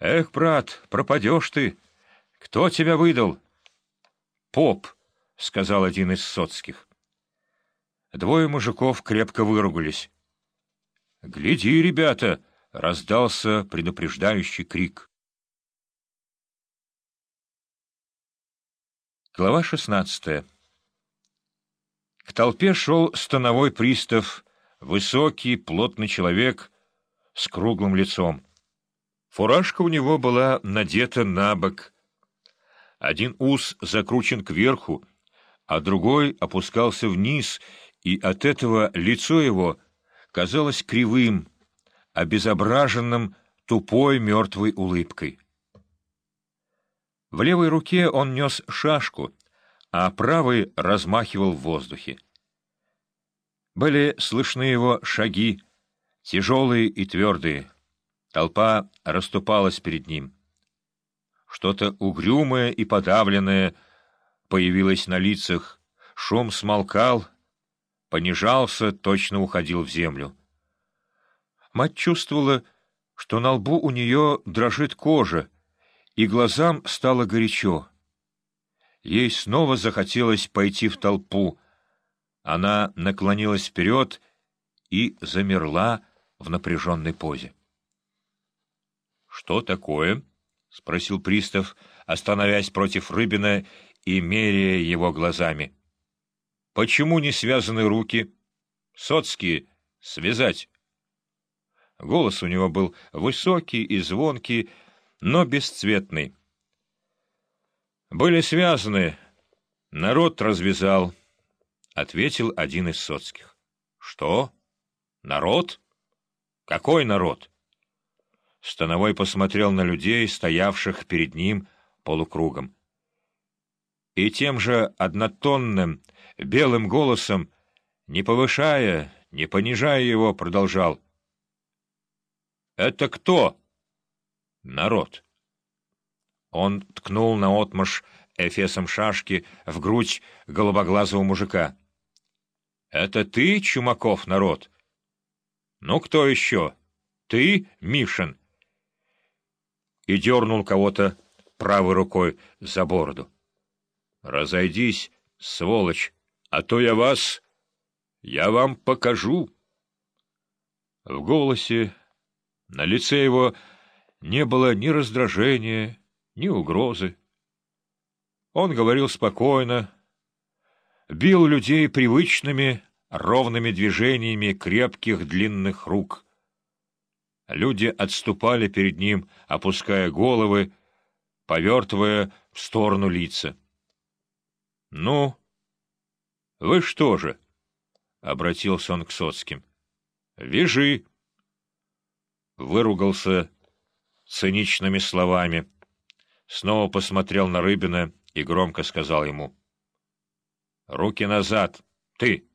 «Эх, брат, пропадешь ты! Кто тебя выдал?» «Поп», — сказал один из соцких. Двое мужиков крепко выругались. «Гляди, ребята!» — раздался предупреждающий крик. Глава шестнадцатая К толпе шел становой пристав, высокий, плотный человек с круглым лицом. Фуражка у него была надета на бок. Один ус закручен кверху, а другой опускался вниз, и от этого лицо его казалось кривым, обезображенным тупой мертвой улыбкой. В левой руке он нес шашку, а правой размахивал в воздухе. Были слышны его шаги, тяжелые и твердые. Толпа расступалась перед ним. Что-то угрюмое и подавленное появилось на лицах, шум смолкал, понижался, точно уходил в землю. Мать чувствовала, что на лбу у нее дрожит кожа, и глазам стало горячо. Ей снова захотелось пойти в толпу. Она наклонилась вперед и замерла в напряженной позе. «Что такое?» — спросил пристав, остановясь против Рыбина и меряя его глазами. «Почему не связаны руки? Соцкие, связать!» Голос у него был высокий и звонкий, но бесцветный. «Были связаны. Народ развязал», — ответил один из соцких. «Что? Народ? Какой народ?» Становой посмотрел на людей, стоявших перед ним полукругом. И тем же однотонным, белым голосом, не повышая, не понижая его, продолжал. «Это кто?» «Народ». Он ткнул наотмашь эфесом шашки в грудь голубоглазого мужика. «Это ты, Чумаков, народ?» «Ну, кто еще? Ты, Мишин?» И дернул кого-то правой рукой за бороду. «Разойдись, сволочь, а то я вас... я вам покажу!» В голосе, на лице его не было ни раздражения, ни угрозы. Он говорил спокойно, бил людей привычными, ровными движениями крепких длинных рук — Люди отступали перед ним, опуская головы, повертывая в сторону лица. — Ну, вы что же? — обратился он к Соцким. — Вяжи! Выругался циничными словами. Снова посмотрел на Рыбина и громко сказал ему. — Руки назад! Ты!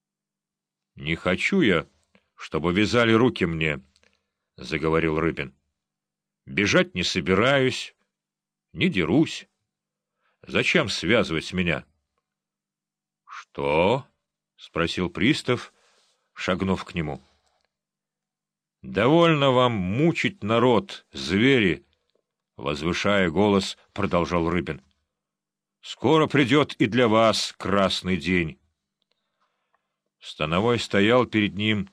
— Не хочу я, чтобы вязали руки мне, —— заговорил Рыбин. — Бежать не собираюсь, не дерусь. Зачем связывать меня? — Что? — спросил пристав, шагнув к нему. — Довольно вам мучить народ, звери! — возвышая голос, продолжал Рыбин. — Скоро придет и для вас красный день. Становой стоял перед ним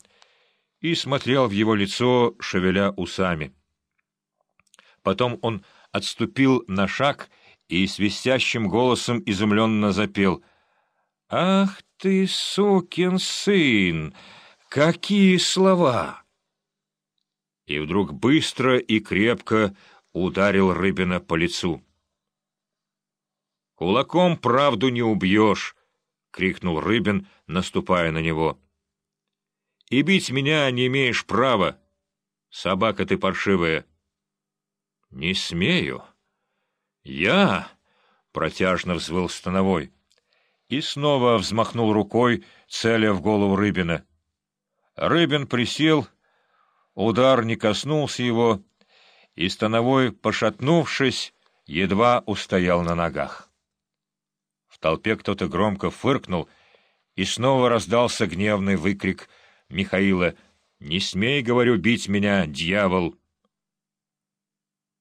и смотрел в его лицо, шевеля усами. Потом он отступил на шаг и свистящим голосом изумленно запел. «Ах ты, сукин сын! Какие слова!» И вдруг быстро и крепко ударил Рыбина по лицу. «Кулаком правду не убьешь!» — крикнул Рыбин, наступая на него и бить меня не имеешь права. Собака ты паршивая. — Не смею. — Я! — протяжно взвыл Становой. И снова взмахнул рукой, целя в голову Рыбина. Рыбин присел, удар не коснулся его, и Становой, пошатнувшись, едва устоял на ногах. В толпе кто-то громко фыркнул, и снова раздался гневный выкрик — Михаила. «Не смей, говорю, бить меня, дьявол!»